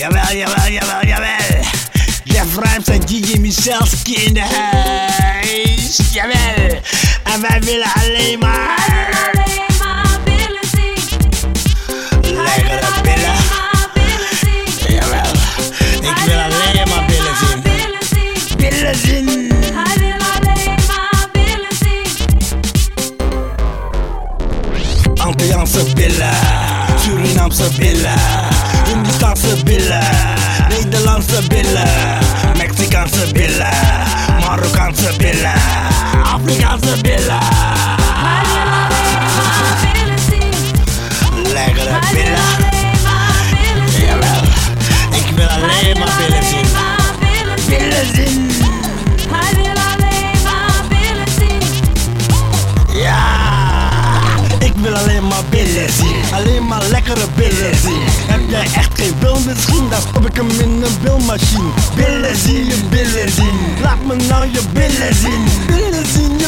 Javel, javel, javel, javel. Jeff Rhymes and DJ Michalski in the house. Javel. Abba Villa Alema. Ik wil alleen maar billen zien. Billen zien. Antilliaanse billen. Hindustaanse billen, Nederlandse billen, Mexicaanse billen, Marokkaanse billen, Afrikaanse billen. Lekkere billen, jawel. Ik wil alleen maar billen zien. billen zien. Alleen maar billen zien. Ik alleen maar billen zien, billen zien. Heb jij echt geen bil misschien, dan stop ik hem in een bilmachine. Billen zien, je billen zien, laat me nou je billen zien.